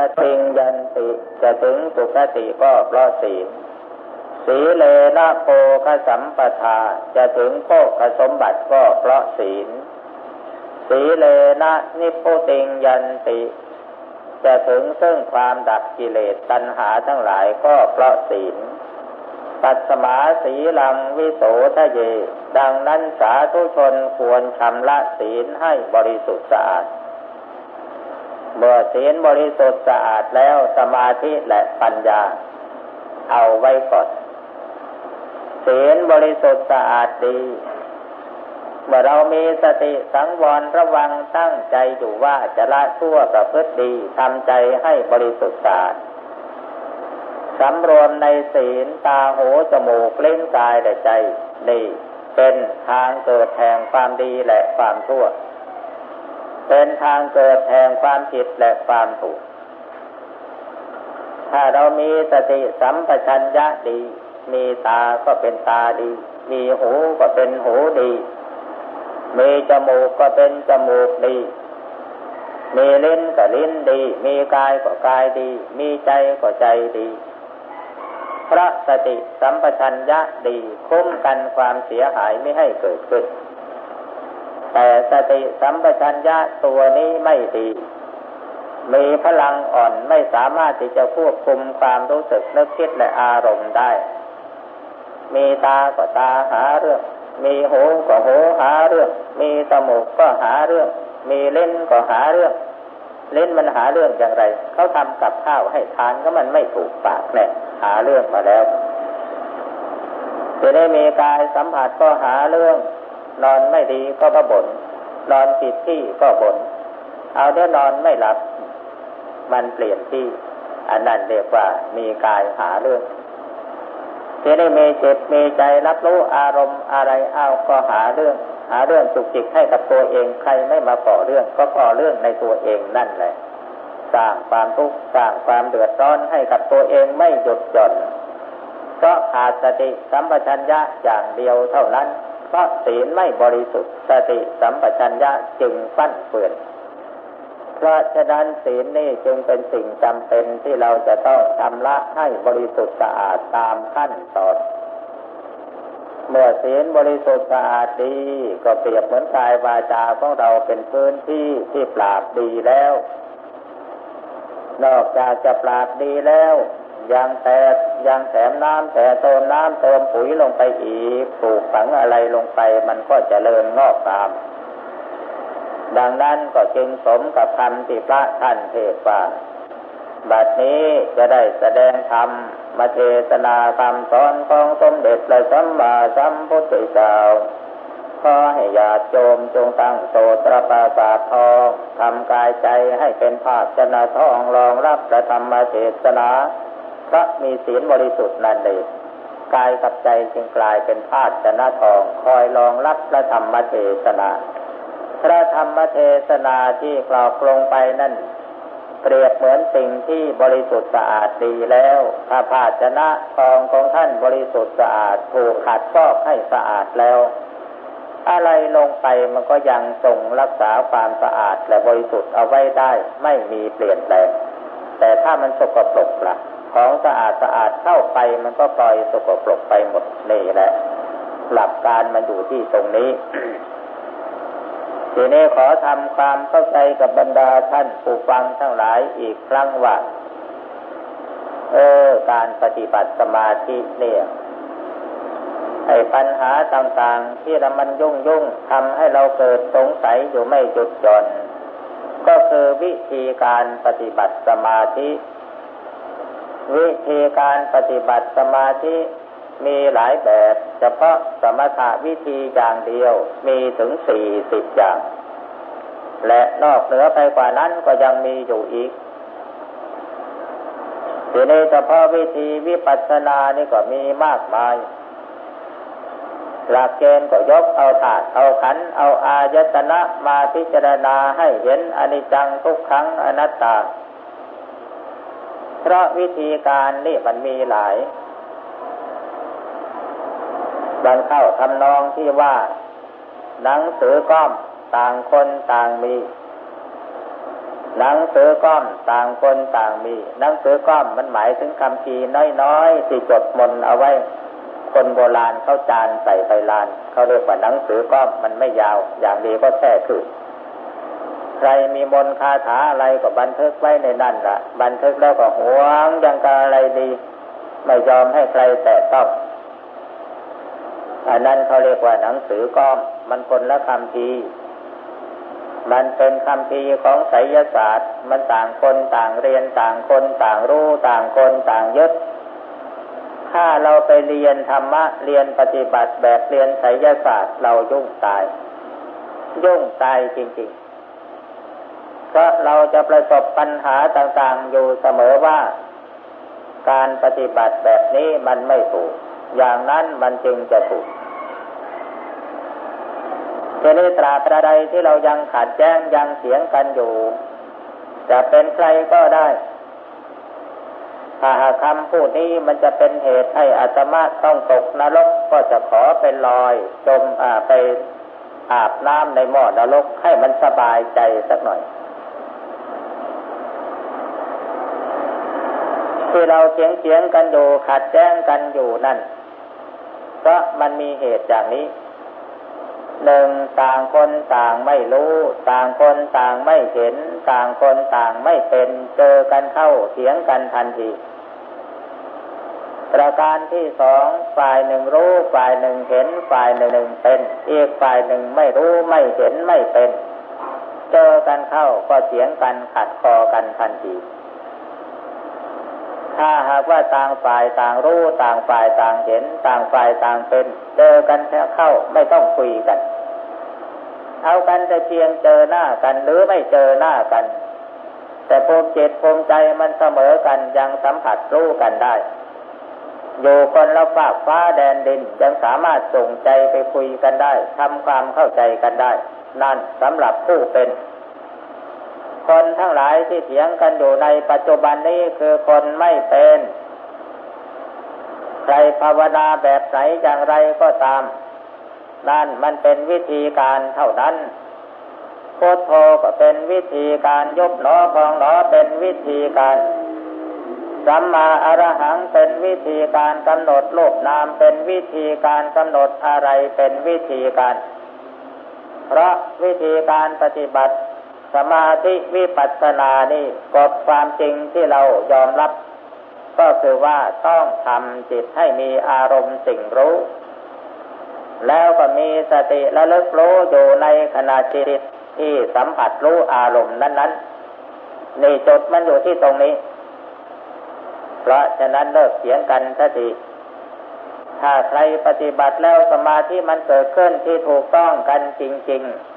สุขติงยันติจะถึงสุขติก็เพราะศีลสีเลนะโพคสัมปทาจะถึงโภคสมบัติก็เพราะศีล สีเลนะนิพุติงยันติ จะถึงซึ่งความดับกิเลสตัณหาทั้งหลายก็เพราะศีล ปัสมาสีลังวิโสทะเย ดังนั้นสาธุชนควรชำระศีลให้บริสุทธิ์สะอาด เมื่อศีลบริสุทธิ์สะอาดแล้วสมาธิและปัญญา เอาไว้ก่อนศีลบริสุทธิ์สะอาดดี เมื่อเรามีสติสังวรระวังตั้งใจอยู่ว่าจะละชั่วประพฤติดีทำใจให้บริสุทธิ์สะอาดสำรวมในศีลตาหูจมูกเล่นกายและใจนี่เป็นทางเกิดแห่งความดีและความชั่ว เป็นทางเกิดแห่งความผิดและความถูก ถ้าเรามีสติสัมปชัญญะดี มีตาก็เป็นตาดี มีหูก็เป็นหูดี มีจมูกก็เป็นจมูกดี มีลิ้นก็ลิ้นดี มีกายก็กายดี มีใจก็ใจดีพระสติสัมปชัญญะดีคุ้มกันความเสียหายไม่ให้เกิดขึ้น แต่สติสัมปชัญญะตัวนี้ไม่ดี มีพลังอ่อนไม่สามารถที่จะควบคุมความรู้สึกนึกคิดและอารมณ์ได้ มีตาก็ตาหาเรื่อง มีหูก็หูหาเรื่อง มีจมูกก็หาเรื่อง มีเล่นก็หาเรื่อง เล่นมันหาเรื่องอย่างไร เขาทำกับข้าวให้ทานก็มันไม่ถูกปากแน่หาเรื่องมาแล้วจะได้มีกายสัมผัสก็หาเรื่อง นอนไม่ดีก็ระบ่นนอนผิดที่ก็บน่นเอาเดี๋ยวนอนไม่หลับ มันเปลี่ยนที่ อันนั้นเรียกว่ามีกายหาเรื่องจะได้มีจิตมีใจรับรู้อารมณ์อะไรเอาก็หาเรื่อง หาเรื่องจุกจิกให้กับตัวเองใครไม่มาก่อเรื่อง ก็ก่อเรื่องในตัวเองนั่นแหละสร้างความทุกข์สร้างความเดือดร้อนให้กับตัวเองไม่หยุดหย่อนเพราะขาดสติสัมปชัญญะอย่างเดียวเท่านั้น เพราะศีลไม่บริสุทธิ์สติสัมปชัญญะจึงฟั่นเฟือนเพราะฉะนั้นศีลนี่จึงเป็นสิ่งจำเป็นที่เราจะต้องทำละให้บริสุทธิ์สะอาดตามขั้นตอนเมื่อศีลบริสุทธิ์สะอาดดีก็เปรียบเหมือนกายวาจาของเราเป็นพื้นที่ที่ปราบดีแล้ว นอกจากจะปราบดีแล้ว ยังแต่ยังแถมน้ำแต่เติมน้ำเติมปุ๋ยลงไปอีกปลูกฝังอะไรลงไปมันก็จเจริญงอกตาม ดังนั้นก็จึงสมกับคำที่พระท่านเทศว่าบัดนี้จะได้แสดงธรรมมาเทศนาคำสอนของสมเด็จพระสัมมาสัมพุทธเจ้าขอให้ญาติโยมจงตั้งโสตรปราสาททองทำกายใจให้เป็นภาพชนะทองรองรับพระธรรมเทศนา พระมีศีลบริสุทธิ์นั่นเองกายกับใจจึงกลายเป็นภาชนะทอง คอยรองรับพระธรรมเทศนา พระธรรมเทศนาที่กล่าวลงไปนั่น เปรียบเหมือนสิ่งที่บริสุทธิ์สะอาดดีแล้ว ถ้าภาชนะทองของท่านบริสุทธิ์สะอาดถูกขัดซอกให้สะอาดแล้ว อะไรลงไปมันก็ยังทรงรักษาความสะอาดและบริสุทธิ์เอาไว้ได้ไม่มีเปลี่ยนแปลงแต่ถ้ามันสกปรกละ่ะ ของสะอาดสะอาดเข้าไปมันก็ปล่อยสกปรกไปหมดนี่แหละ หลักการมันอยู่ที่ตรงนี้ ทีนี้ขอทำความเข้าใจกับบรรดาท่านผู้ฟังทั้งหลายอีกครั้งว่า เออ การปฏิบัติสมาธิเนี่ยไอ้ปัญหาต่างๆ ที่เรามันยุ่งยุ่งทำให้เราเกิดสงสัยอยู่ไม่จุดจนก็คือวิธีการปฏิบัติสมาธิ วิธีการปฏิบัติสมาธิมีหลายแบบ เฉพาะสมถะวิธีอย่างเดียวมีถึงสี่สิบอย่าง และนอกเหนือไปกว่านั้นก็ยังมีอยู่อีกทีนี้เฉพาะวิธีวิปัสสนานี่ก็มีมากมาย หลักเกณฑ์ก็ยกเอาธาตุเอาขัน เอาอายตนะมาพิจารณาให้เห็นอนิจจังทุกขังอนัตตา เพราะวิธีการนี่มันมีหลายบังเข้าทำนองที่ว่า หนังสือก้อมต่างคนต่างมี หนังสือก้อมต่างคนต่างมี หนังสือก้อมมันหมายถึงคำพีน้อยๆที่จดมนเอาไว้ คนโบราณเขาจานใส่ไปลานเขาเรียกว่าหนังสือก้อมมันไม่ยาว อย่างดีก็แค่คือ ใครมีมนคาถาอะไรก็บันทึกไว้ในนั่นละบันทึกแล้วก็หวงยังกะอะไรดี ไม่ยอมให้ใครแตะต้องอันนั้นเขาเรียกว่าหนังสือก้อม มันคนละคำพีมันเป็นคำพีของไสยศาสตร์ มันต่างคนต่างเรียนต่างคนต่างรู้ต่างคนต่างยึดถ้าเราไปเรียนธรรมะเรียนปฏิบัติแบบเรียนไสยศาสตร์ เรายุ่งตาย ยุ่งตายจริงๆ เพราะเราจะประสบปัญหาต่างๆอยู่เสมอว่า การปฏิบัติแบบนี้มันไม่ถูก อย่างนั้นมันจึงจะถูกทีนี้ตราบใดที่เรายังขัดแย้งยังเสียงกันอยู่ จะเป็นใครก็ได้ถ้าหากคำพูดนี้มันจะเป็นเหตุให้อาตมาต้องตกนรกก็จะขอเป็นลอยจมอาไปอาบน้ำในหม้อนรกให้มันสบายใจสักหน่อย ที่เราเสียงเสียงกันอยู่ขัดแย้งกันอยู่นั่นก็มันมีเหตุอย่างนี้หนึ่งต่างคนต่างไม่รู้ ต่างคนต่างไม่เห็น ต่างคนต่างไม่เป็นเจอกันเข้าเสียงกันทันทีประการที่สองฝ่ายหนึ่งรู้ฝ่ายหนึ่งเห็นฝ่ายหนึ่งเป็น อีกฝ่ายหนึ่งไม่รู้ไม่เห็นไม่เป็น เจอกันเข้าก็เสียงกันขัดคอกันทันที ถ้าหากว่าต่างฝ่ายต่างรู้ต่างฝ่ายต่างเห็น ต่างฝ่ายต่างเป็น เจอกันแค่เข้าไม่ต้องคุยกัน เอากันแต่เพียงเจอหน้ากันหรือไม่เจอหน้ากัน แต่ภูมิจิตภูมิใจมันเสมอกันยังสัมผัสรู้กันได้ อยู่คนละฝากฟ้าแดนดินยังสามารถส่งใจไปคุยกันได้ทำความเข้าใจกันได้ นั่นสำหรับผู้เป็น คนทั้งหลายที่เถียงกันอยู่ในปัจจุบันนี้คือคนไม่เป็น ใครภาวนาแบบไหนอย่างไรก็ตาม นั่นมันเป็นวิธีการเท่านั้นพุทโธก็เป็นวิธีการยบหนอพองหนอเป็นวิธีการสัมมาอรหังเป็นวิธีการกำหนดรูปนามเป็นวิธีการกำหนดอะไรเป็นวิธีการ เพราะวิธีการปฏิบัติ สมาธิวิปัสสนานี่กฎความจริงที่เรายอมรับ ก็คือว่าต้องทำจิตให้มีอารมณ์สิ่งรู้ แล้วก็มีสติระลึกรู้อยู่ในขณะจิตที่สัมผัสรู้อารมณ์นั้นๆนี่จุดมันอยู่ที่ตรงนี้ เพราะฉะนั้นเลิกเสียงกันสติถ้าใครปฏิบัติแล้วสมาธิมันเกิดขึ้นที่ถูกต้องกันจริง ๆ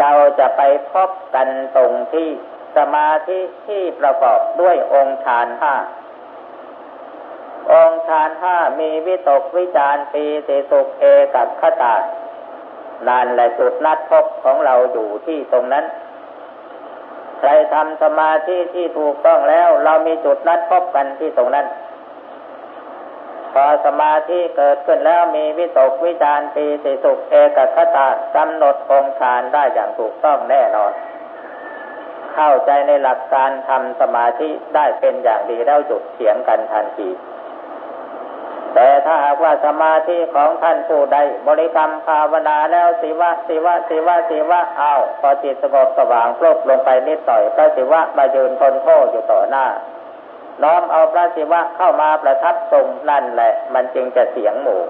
เราจะไปพบกันตรงที่สมาธิที่ประกอบด้วยองค์ฌานห้า องค์ฌานห้ามีวิตกวิจารปีติสุขเอกัคตา นานและจุดนัดพบของเราอยู่ที่ตรงนั้น ใครทำสมาธิที่ถูกต้องแล้ว เรามีจุดนัดพบกันที่ตรงนั้น อสมาธิเกิดขึ้นแล้วมีวิตกวิจารปีติสุขเอกคตากำหนดองค์ฌานได้อย่างถูกต้องแน่นอน เข้าใจในหลักการทำสมาธิได้เป็นอย่างดีแล้วจุดเถียงกันทันทีแต่ถ้าหากว่าสมาธิของท่านผู้ใด บริกรรมภาวนาแล้วสิวะสิวะสิวะสิวะเอาพอจิตสงบสว่างโปรบลงไปนิดหน่อยก็สิวะมายืนทนโทษอยู่ต่อหน้า น้อมเอาพระศิวะเข้ามาประทับทรงนั่นแหละ มันจึงจะเสียงหมู่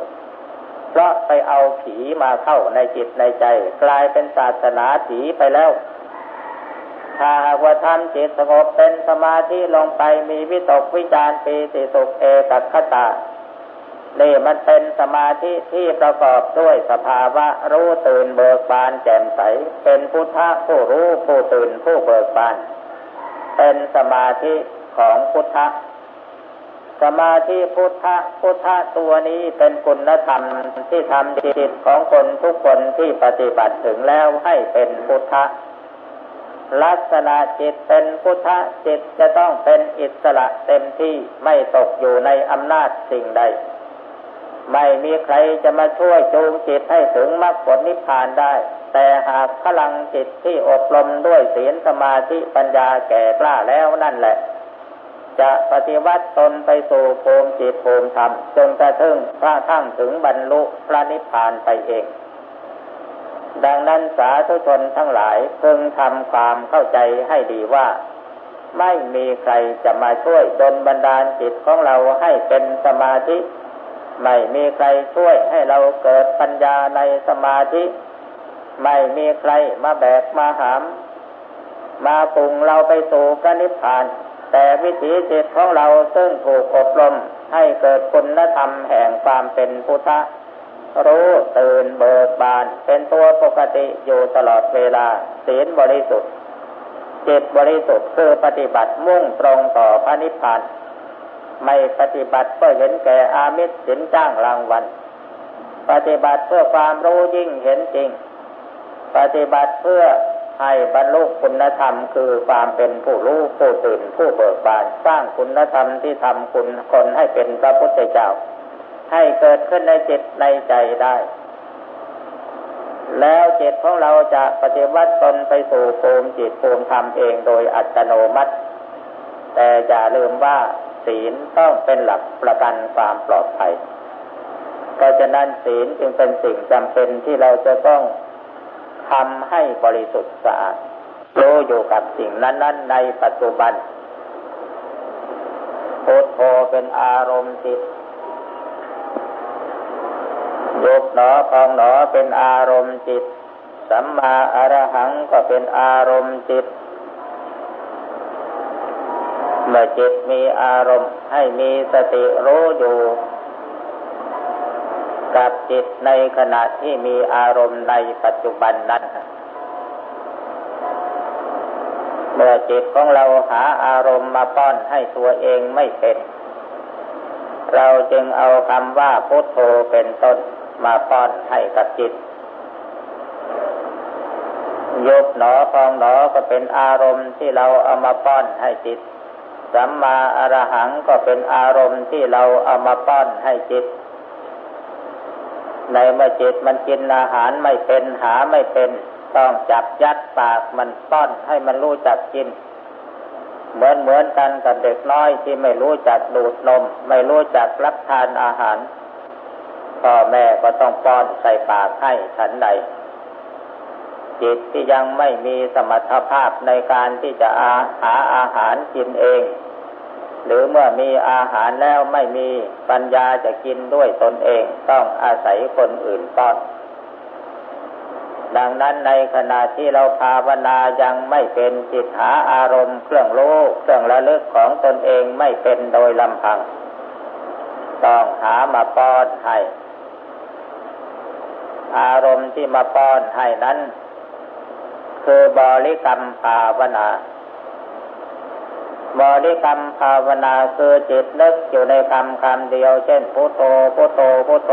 เพราะไปเอาผีมาเข้าในจิตในใจ กลายเป็นศาสนาผีไปแล้ว ถ้าว่าทำจิตสงบเป็นสมาธิลงไปมีวิตกวิจารปีติสุขเอกัคตานี่มันเป็นสมาธิที่ประกอบด้วยสภาวะรู้ตื่นเบิกบานแจ่มใส เป็นพุทธะผู้รู้ผู้ตื่นผู้เบิกบาน เป็นสมาธิ ของพุทธะสมาธิพุทธะพุทธะตัวนี้เป็นคุณธรรมที่ทำจิตของคนทุกคนที่ปฏิบัติถึงแล้วให้เป็นพุทธะลักษณะจิตเป็นพุทธะจิตจะต้องเป็นอิสระเต็มที่ไม่ตกอยู่ในอำนาจสิ่งใด ไม่มีใครจะมาช่วยจูงจิตให้ถึงมรรคผลนิพพานได้ แต่หากพลังจิตที่อบรมด้วยศีลสมาธิปัญญาแก่กล้าแล้วนั่นแหละ จะปฏิวัติตนไปสู่ภูมิจิตภูมิธรรมจนกระทั่งพระทั้งถึงบรรลุพระนิพพานไปเอง ดังนั้นสาธุชนทั้งหลายพึงทำความเข้าใจให้ดีว่า ไม่มีใครจะมาช่วยดลบันดาลจิตของเราให้เป็นสมาธิ ไม่มีใครช่วยให้เราเกิดปัญญาในสมาธิ ไม่มีใครมาแบกมาหาม มาปรุงเราไปสู่พระนิพพาน แต่วิถีจิตของเราซึ่งถูกอบรมให้เกิดคุณธรรมแห่งความเป็นพุทธรู้ตื่นเบิกบานเป็นตัวปกติอยู่ตลอดเวลาศีลบริสุทธิ์จิตบริสุทธิ์คือปฏิบัติมุ่งตรงต่อพระนิพพานไม่ปฏิบัติเพื่อเห็นแก่อามิตรสินจ้างรางวัลปฏิบัติเพื่อความรู้ยิ่งเห็นจริง ปฏิบัติเพื่อ ให้บรรลุคุณธรรมคือความเป็นผู้รู้ผู้ตื่นผู้เบิกบานสร้างคุณธรรมที่ทำคุณคนให้เป็นพระพุทธเจ้า ให้เกิดขึ้นในจิตในใจได้ แล้วจิตของเราจะปฏิวัติตนไปสู่ภูมิจิตภูมิธรรมเองโดยอัตโนมัติ แต่อย่าลืมว่าศีลต้องเป็นหลักประกันความปลอดภัยเพราะฉะนั้นศีลจึงเป็นสิ่งจำเป็นที่เราจะต้อง ทำให้บริสุทธิ์สะอาดรู้อยู่กับสิ่งนั้น ๆ ในปัจจุบันพุทโธเป็นอารมณ์จิตยุบหนอพองหนอเป็นอารมณ์จิต สัมมาอรหังก็เป็นอารมณ์จิต เมื่อจิตมีอารมณ์ให้มีสติรู้อยู่ กับจิตในขณะที่มีอารมณ์ในปัจจุบันนั้น เมื่อจิตของเราหาอารมณ์มาป้อนให้ตัวเองไม่เป็น เราจึงเอาคำว่าพุทโธเป็นต้นมาป้อนให้กับจิตยกหนอพองหนอก็เป็นอารมณ์ที่เราเอามาป้อนให้จิต สัมมาอรหังก็เป็นอารมณ์ที่เราเอามาป้อนให้จิต ในเมื่อจิตมันกินอาหารไม่เป็นหาไม่เป็น ต้องจับยัดปากมันป้อนให้มันรู้จักกิน เหมือนเหมือนกันกับเด็กน้อยที่ไม่รู้จักดูดนม ไม่รู้จักรับทานอาหารพ่อแม่ก็ต้องป้อนใส่ปากให้ฉันใดจิตที่ยังไม่มีสมรรถภาพในการที่จะอาหาอาหารกินเอง หรือเมื่อมีอาหารแล้วไม่มีปัญญาจะกินด้วยตนเองต้องอาศัยคนอื่นป้อน ดังนั้นในขณะที่เราภาวนายังไม่เป็นจิตหาอารมณ์เครื่องโลกเครื่องระลึกของตนเองไม่เป็นโดยลำพัง ต้องหามาป้อนให้ อารมณ์ที่มาป้อนให้นั้น คือบริกรรมภาวนา บริกรรมภาวนาคือจิตนึกอยู่ในคำคำเดียว เช่นพุทโธพุทโธพุทโธ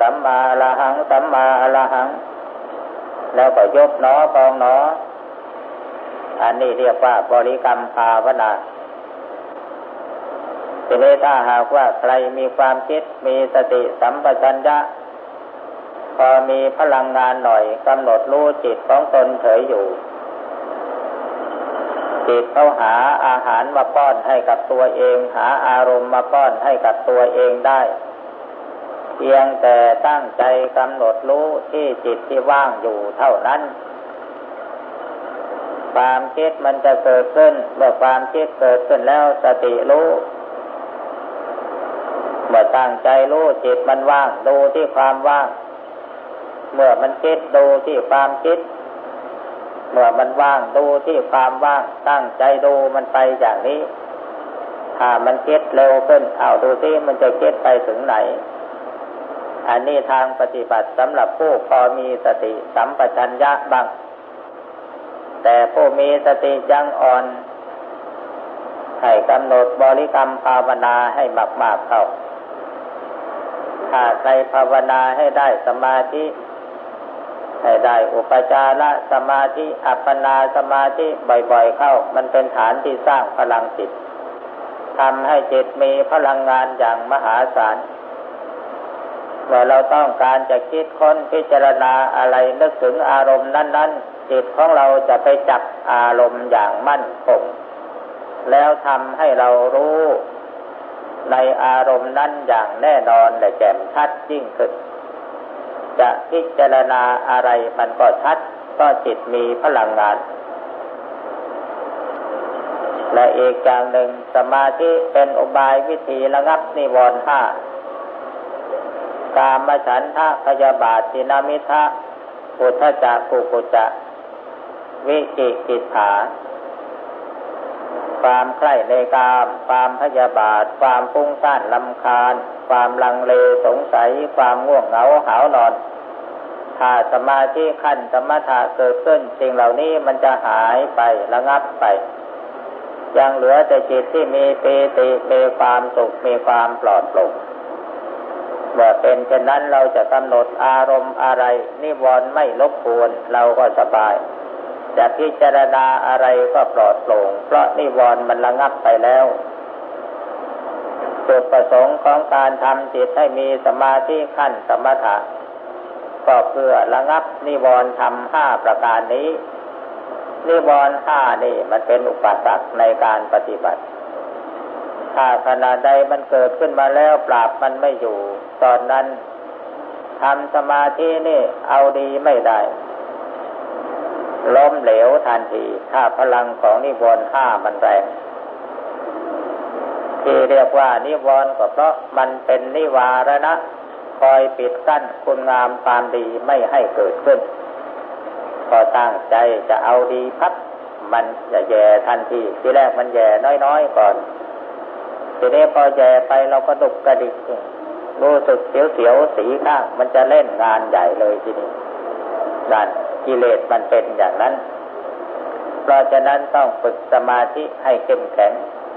สัมมาละหังสัมมาละหัง แล้วก็ยกหนอฟองหนอ อันนี้เรียกว่าบริกรรมภาวนาทีนี้ถ้าหากว่าใครมีความคิดมีสติสัมปชัญญะ พอมีพลังงานหน่อยกำหนดรู้จิตของตนเฉยอยู่ จิตเขาหาอาหารมาป้อนให้กับตัวเอง หาอารมณ์มาป้อนให้กับตัวเองได้ เพียงแต่ตั้งใจกำหนดรู้ที่จิตที่ว่างอยู่เท่านั้น ความคิดมันจะเกิดขึ้นเมื่อความคิดเกิดขึ้นแล้วสติรู้เมื่อตั้งใจรู้จิตมันว่างดูที่ความว่าง เมื่อมันคิดดูที่ความคิด เมื่อมันว่างดูที่ความว่างตั้งใจดูมันไปอย่างนี้ ถ้ามันเก็ดเร็วขึ้นเอาดูที่มันจะเก็ดไปถึงไหน อันนี้ทางปฏิบัติสำหรับผู้พอมีสติสัมปชัญญะบ้างแต่ผู้มีสติยังอ่อนให้กำหนดบริกรรมภาวนาให้มากๆเข้าถ้าใครภาวนาให้ได้สมาธิ ให้ได้อุปจารสมาธิอัปปนาสมาธิบ่อยๆเข้า มันเป็นฐานที่สร้างพลังจิตทำให้จิตมีพลังงานอย่างมหาศาลเมื่อเราต้องการจะคิดค้นพิจารณาอะไรนึกถึงอารมณ์นั้น ๆ จิตของเราจะไปจับอารมณ์อย่างมั่นคง แล้วทำให้เรารู้ในอารมณ์นั้นอย่างแน่นอนและแจ่มชัดยิ่งขึ้น จะพิจารณาอะไรมันก็ชัด ก็จิตมีพลังงาน และอีกอย่างหนึ่งสมาธิเป็นอุบายวิธีระงับนิวรณ์ห้ากามฉันทะพยาบาทินามิทะปุถจักกุกุจะ วิจิกิจฐา ความใคร่ในกาม ความพยาบาท ความฟุ้งซ่านลำคาญ ความลังเลสงสัย ความง่วงเหงาหานอน ถ้าสมาธิขั้นสมถะเกิดขึ้นสิ่งเหล่านี้มันจะหายไประงับไป ยังเหลือแต่จิตที่มีปีติมีความสุขมีความปลอดโปร่งเมื่อเป็นเช่นนั้นเราจะกำหนดอารมณ์อะไร นิวรณ์ไม่ลบกวนเราก็สบาย จะพิจารณาอะไรก็ปลอดโปร่งเพราะนิวรณ์มันระงับไปแล้วจุดประสงค์ของการทำจิตให้มีสมาธิขั้นสมถะก็เพื่อระงับนิวรณ์ทำห้าประการนี้ นิวรณ์ห้านี่มันเป็นอุปสรรคในการปฏิบัติ ถ้าขณะใดมันเกิดขึ้นมาแล้วปราบมันไม่อยู่ ตอนนั้นทำสมาธินี่เอาดีไม่ได้ ล้มเหลวทันที ถ้าพลังของนิวรณ์ห้ามันแรง ที่เรียกว่านิวรณ์ก็เพราะมันเป็นนิวารณะคอยปิดกั้นคุณงามความดีไม่ให้เกิดขึ้นพอตั้งใจจะเอาดีพับมันจะแย่ทันที ที่แรกมันแย่น้อยๆก่อนทีนี้พอแย่ไปเราก็ดุกกระดิกรู้สึกเสียวๆสีข้างมันจะเล่นงานใหญ่เลยทีนี้นั่น กิเลสมันเป็นอย่างนั้น เพราะฉะนั้นต้องฝึกสมาธิให้เข้มแข็ง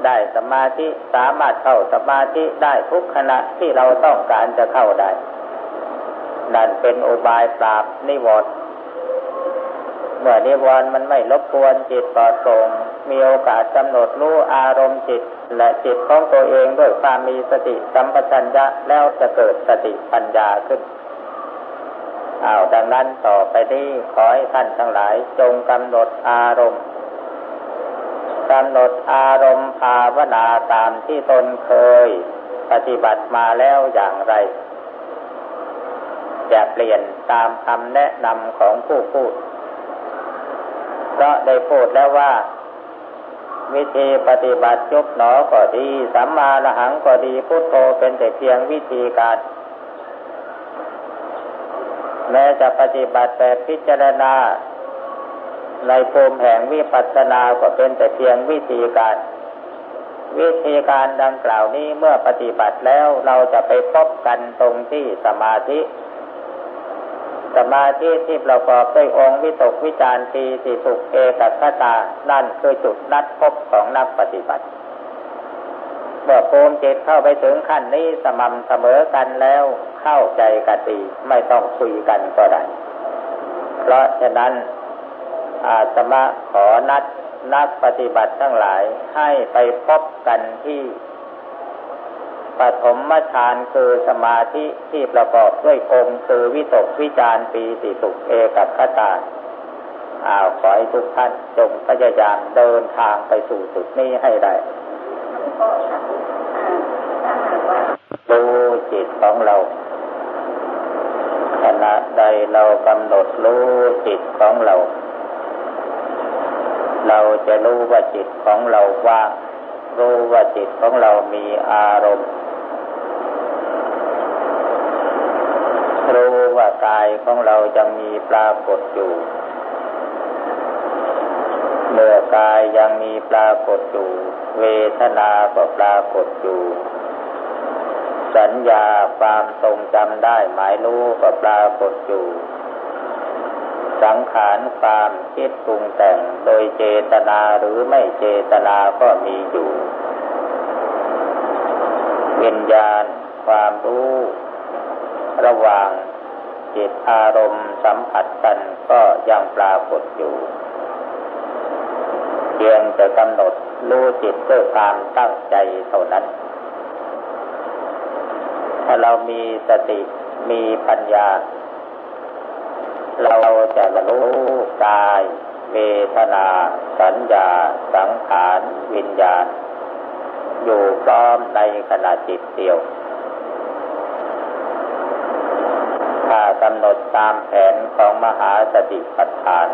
ได้สมาธิสามารถเข้าสมาธิได้ทุกขณะที่เราต้องการจะเข้าได้ นั่นเป็นอุบายปราบนิวรณ์เมื่อนิวรณ์มันไม่รบกวนจิตปลอดโปร่งมีโอกาสกำหนดรู้อารมณ์จิต และจิตของตัวเองด้วยความมีสติสัมปชัญญะแล้วจะเกิดสติปัญญาขึ้น อ้าวดังนั้นต่อไปนี้ขอให้ท่านทั้งหลายจงกำหนดอารมณ์กำหนดอารมณ์ภาวนาตามที่ตนเคยปฏิบัติมาแล้วอย่างไรจะเปลี่ยนตามคำแนะนำของผู้พูด เพราะได้พูดแล้วว่า วิธีปฏิบัติยกหนอก็ดี สัมมาละหังก็ดีพุทโธเป็นแต่เพียงวิธีการ แม้จะปฏิบัติแต่พิจารณา ในภูมิแห่งวิปัสสนาก็เป็นแต่เพียงวิธีการ วิธีการดังกล่าวนี้เมื่อปฏิบัติแล้วเราจะไปพบกันตรงที่สมาธิสมาธิที่ประกอบด้วยองค์วิตกวิจารตีสิสุขเอกคตา นั่นคือจุดนัดพบของนักปฏิบัติ เมื่อภูมิจิตเข้าไปถึงขั้นนี้สม่ำเสมอกันแล้ว เข้าใจกันดีไม่ต้องคุยกันก็ได้ เพราะฉะนั้นอาตมาขอนัดนักปฏิบัติทั้งหลายให้ไปพบกันที่ปฐมฌานคือสมาธิที่ประกอบด้วยองค์คือวิตกวิจารปีติสุขเอกับขตาอ้าวขอให้ทุกท่านจงพยายามเดินทางไปสู่จุดนี้ให้ได้ดูจิตของเรา ขณะใดเรากำหนดรู้จิตของเรา เราจะรู้ว่าจิตของเราว่างรู้ว่าจิตของเรามีอารมณ์ รู้ว่ากายของเรายังมีปรากฏอยู่ เมื่อกายยังมีปรากฏอยู่ เวทนาก็ปรากฏอยู่ สัญญาความทรงจำได้หมายรู้ก็ปรากฏอยู่ สังขารความคิดปรุงแต่งโดยเจตนาหรือไม่เจตนาก็มีอยู่ วิญญาณความรู้ ระหว่างจิตอารมณ์สัมผัสกันก็ยังปรากฏอยู่เพียงจะกำหนดรู้จิตด้วยความตั้งใจเท่านั้น ถ้าเรามีสติมีปัญญา เราจะรู้กายเวทนา สัญญา สังขาร วิญญาณ อยู่พร้อมในขณะจิตเดียว ถ้ากำหนดตามแผนของมหาสติปัฏฐาน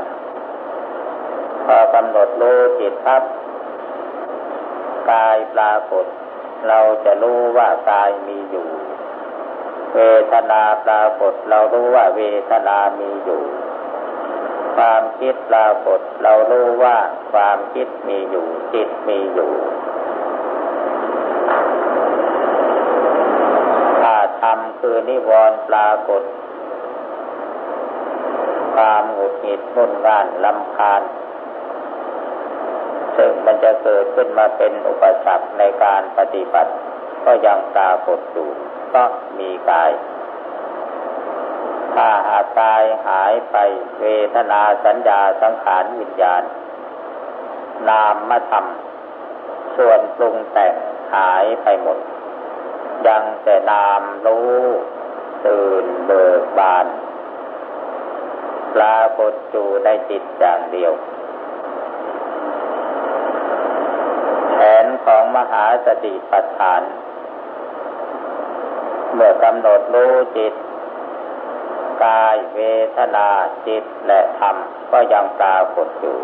พอกำหนดรู้จิตพับกายปรากฏ เราจะรู้ว่ากายมีอยู่ เวทนาปรากฏเรารู้ว่าเวทนามีอยู่ ความคิดปรากฏเรารู้ว่าความคิดมีอยู่จิตมีอยู่ถ้าทำคือนิวรณ์ปรากฏ ความหงุดหงิดมุ่นงานลำคาญซึ่งมันจะเกิดขึ้นมาเป็นอุปสรรคในการปฏิบัติ ก็ยังปรากฏอยู่ ก็มีกาย ถ้าหากกายหายไปเวทนาสัญญาสังขารวิญญาณ นามมาทำส่วนปรุงแต่งหายไปหมด ยังแต่นามรู้ตื่นเบิกบานปรากฏอยู่ในจิตอย่างเดียวนของมหาสติปัฏฐาน เมื่อกำหนดรู้จิต กายเวทนาจิตและธรรมก็ยังปรากฏอยู่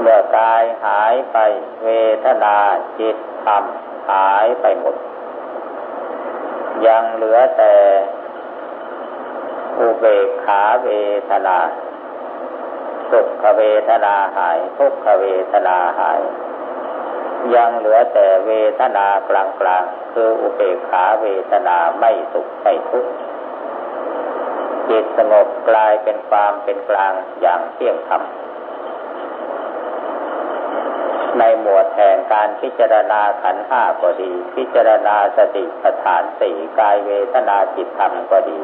เมื่อกายหายไปเวทนาจิตธรรมหายไปหมด ยังเหลือแต่อุเบกขาเวทนา สุขเวทนาหายทุกขเวทนาหาย ยังเหลือแต่เวทนากลางกลางคืออุเบกขาเวทนาไม่สุขไม่ทุกข์จิตสงบกลายเป็นความเป็นกลางอย่างเที่ยงธรรมในหมวดแห่งการพิจารณาขันห้าก็ดี พิจารณาสติปัฏฐานสี่กายเวทนาจิตธรรมก็ดี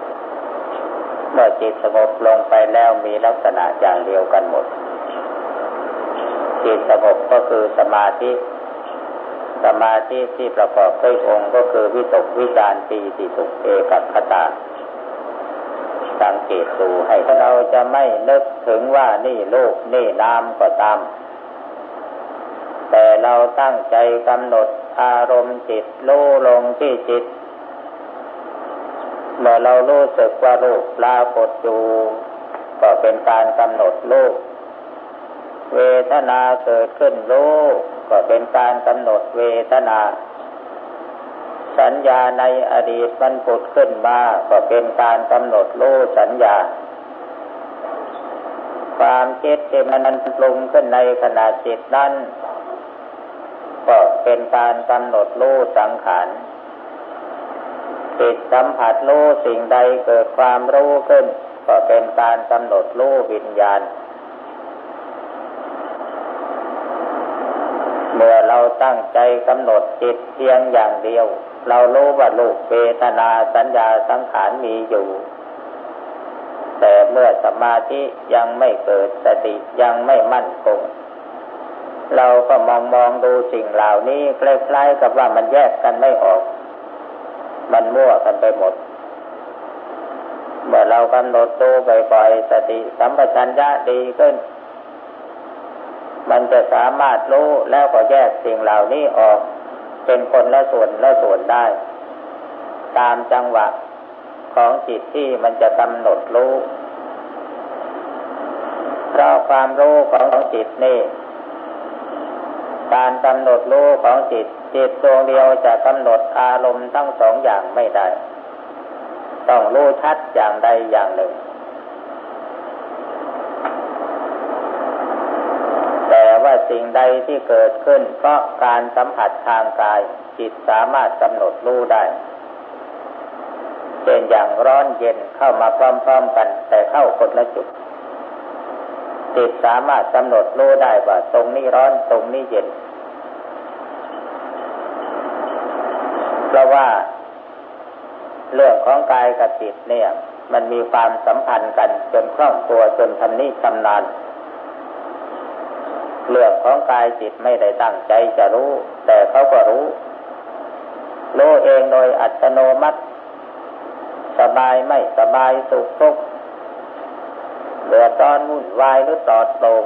เมื่อจิตสงบลงไปแล้วมีลักษณะอย่างเดียวกันหมดจิตสงบก็คือสมาธิ สมาธิที่ประกอบด้วยองค์ก็คือวิตกวิจารปีติสุขเอกัคตาสังเกตดูให้เราจะไม่นึกถึงว่านี่โลกนี่นามก็ตาม แต่เราตั้งใจกำหนดอารมณ์จิตรู้ลงที่จิต เมื่อเรารู้สึกว่ารูปปรากฏอยู่ก็เป็นการกำหนดรูปเวทนาเกิดขึ้นรู้ก็ ก็เป็นการกำหนดเวทนา สัญญาในอดีตมันผุดขึ้นมาก็เป็นการกำหนดรู้สัญญา ความคิดที่มันปรุงขึ้นในขณะจิตนั้นก็เป็นการกำหนดรู้สังขารจิตสัมผัสรู้สิ่งใดเกิดความรู้ขึ้น ก็เป็นการกำหนดรู้วิญญาณ เมื่อเราตั้งใจกำหนดจิตเพียงอย่างเดียว เรารู้ว่าลูกเวทนาสัญญาสังขารมีอยู่ แต่เมื่อสมาธิยังไม่เกิดสติยังไม่มั่นคงเราก็มองมองดูสิ่งเหล่านี้คล้ายๆกับว่ามันแยกกันไม่ออก มันมั่วกันไปหมด เมื่อเรากำหนดดูบ่อยๆสติสัมปชัญญะดีขึ้น มันจะสามารถรู้แล้วก็แยกสิ่งเหล่านี้ออก เป็นคนละส่วนละส่วนได้ ตามจังหวะของจิตที่มันจะกำหนดรู้เพราะความรู้ของจิตนี่ การกำหนดรู้ของจิต จิตดวงเดียวจะกำหนดอารมณ์ทั้งสองอย่างไม่ได้ ต้องรู้ชัดอย่างใดอย่างหนึ่ง แต่ว่า สิ่งใดที่เกิดขึ้น เพราะการสัมผัสทางกาย จิตสามารถกำหนดรู้ได้เช่นอย่างร้อนเย็นเข้ามาพร้อมๆกัน แต่เข้าคนละจุดจิตสามารถกำหนดรู้ได้ว่าตรงนี้ร้อนตรงนี้เย็นเพราะว่า เรื่องของกายกับจิตเนี่ย มันมีความสัมพันธ์กันจนคล่องตัวจนทำนี้ชำนาญ เรื่องของกายจิตไม่ได้ตั้งใจจะรู้ แต่เขาก็รู้ รู้เองโดยอัตโนมัติ สบายไม่สบายสุขทุกข์เดือดร้อนวุ่นวายหรือตอดตรง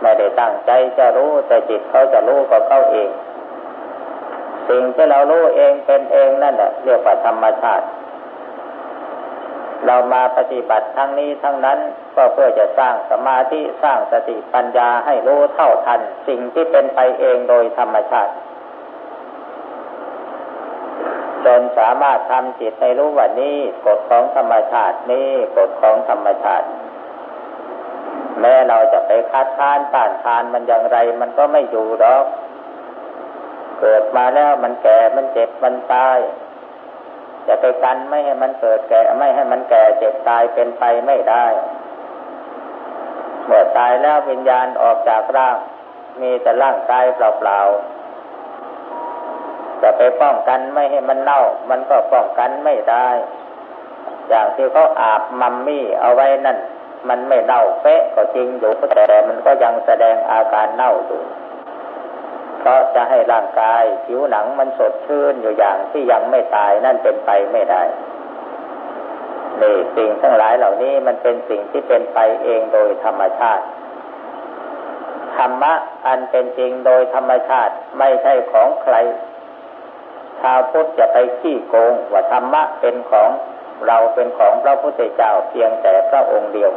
ไม่ได้ตั้งใจจะรู้แต่จิตเขาจะรู้ก็เขาเอง สิ่งที่เรารู้เองเป็นเองนั่นแหละเรียกว่าธรรมชาติ เรามาปฏิบัติทั้งนี้ทั้งนั้นก็เพื่อจะสร้างสมาธิสร้างสติปัญญาให้รู้เท่าทัน สิ่งที่เป็นไปเองโดยธรรมชาติจนสามารถทำจิตให้รู้ว่านี่กฎของธรรมชาตินี่กฎของธรรมชาติ แม้เราจะไปคัดค้านต้านทานมันอย่างไร มันก็ไม่อยู่หรอก เกิดมาแล้วมันแก่มันเจ็บมันตาย จะไปกันไม่ให้มันเกิดแก่ ไม่ให้มันแก่เจ็บตายเป็นไปไม่ได้ เมื่อตายแล้ววิญญาณออกจากร่าง มีแต่ร่างกายเปล่าๆจะไปป้องกันไม่ให้มันเน่า มันก็ป้องกันไม่ได้ อย่างที่เขาอาบมัมมี่เอาไว้นั่น มันไม่เน่าเป๊ะก็จริงอยู่แต่มันก็ยังแสดงอาการเน่าอยู่ เพราะจะให้ร่างกาย ผิวหนังมันสดชื่นอยู่อย่างที่ยังไม่ตายนั่นเป็นไปไม่ได้นี่สิ่งทั้งหลายเหล่านี้มันเป็นสิ่งที่เป็นไปเองโดยธรรมชาติ ธรรมะอันเป็นจริงโดยธรรมชาติไม่ใช่ของใคร ชาวพุทธจะไปขี้โกงว่าธรรมะเป็นของเราเป็นของพระพุทธเจ้าเพียงแต่พระองค์เดียว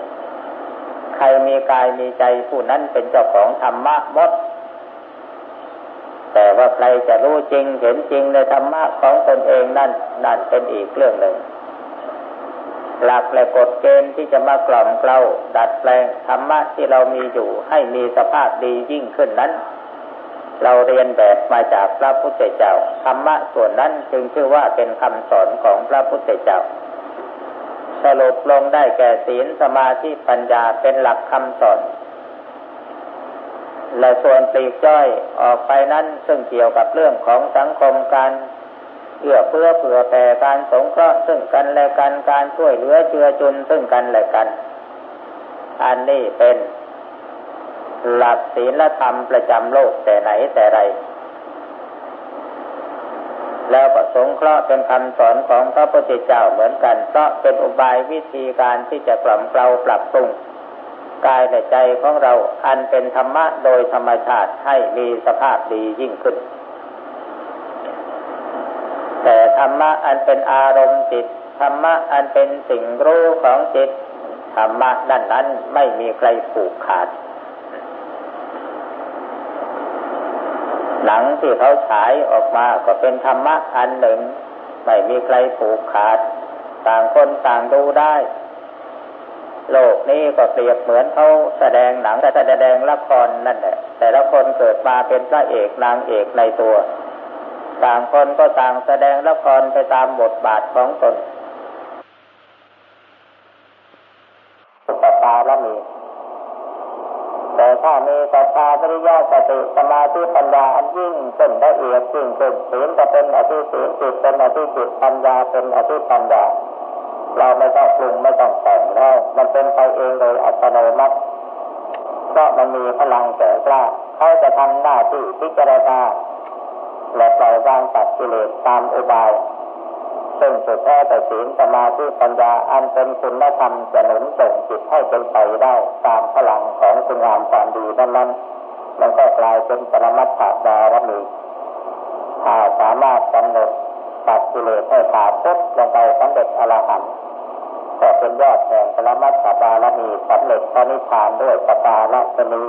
ใครมีกายมีใจผู้นั้นเป็นเจ้าของธรรมะหมด แต่ว่าใครจะรู้จริงเห็นจริงในธรรมะของตนเองนั่นนั่นเป็นอีกเรื่องหนึ่ง หลักและกฎเกณฑ์ที่จะมากล่อมเกลาดัดแปลงธรรมะที่เรามีอยู่ให้มีสภาพดียิ่งขึ้นนั้น เราเรียนแบบมาจากพระพุทธเจ้าธรรมะส่วนนั้นจึงชื่อว่าเป็นคำสอนของพระพุทธเจ้าสรุปลงได้แก่ศีลสมาธิปัญญาเป็นหลักคำสอน และส่วนปลีกจ้อยออกไปนั้นซึ่งเกี่ยวกับเรื่องของสังคมการเอื้อเพื่อเผื่อแผ่การสงเคราะห์ซึ่งกันและกันการช่วยเหลือเจือจุนซึ่งกันและกัน อันนี้เป็นหลักศีลธรรมประจำโลกแต่ไหนแต่ไร แล้วก็สงเคราะห์เป็นคำสอนของพระพุทธเจ้าเหมือนกันเพราะเป็นอุบายวิธีการที่จะกล่อมเกลาปรับปรุง กายและใจของเราอันเป็นธรรมะโดยธรรมชาติให้มีสภาพดียิ่งขึ้น แต่ธรรมะอันเป็นอารมณ์จิตธรรมะอันเป็นสิ่งรู้ของจิตธรรมะนั้นนั้นไม่มีใครผูกขาด หนังที่เขาฉายออกมาก็เป็นธรรมะอันหนึ่ง ไม่มีใครผูกขาด ต่างคนต่างดูได้ โลกนี้ก็เปรียบเหมือนเขาแสดงหนังแต่แสดงละครนั่นแหละแต่ละคนเกิดมาเป็นพระเอกนางเอกในตัว ต่างคนก็ต่างแสดงละครไปตามบทบาทของตนสุปตาละมี แต่ถ้ามีศรัทธาปริยาสติสมาธิปัญญาอันยิ่งเป็นละเอียดยิ่งขึ้นศีลจะเป็นอธิศีลจิตเป็นอธิจิตปัญญาเป็นอธิปัญญา เราไม่ต้องปรุงไม่ต้องแต่งแล้ว มันเป็นไปเองโดยอัตโนมัติเพราะมันมีพลังแก่กล้าเขาจะทำหน้าที่พิจารณาและปล่อยวางตัดกิเลสตามอุบาย ซึ่งสุดแท้แต่ศีลสมาธิปัญญาอันเป็นคุณธรรมจะหนุนส่งจิตให้เป็นไปได้ตามพลังของคุณงามความดีนั้นนั้นมันก็กลายเป็นปรมัตถบารมีถ้าสามารถกำหนด ตัดกิเลสให้ขาดพ้นลงไปสำเร็จอรหันต์แต่เป็นยอดแห่งปรมัตถบารมีสำเร็จพระนิพพานด้วยประการละนี้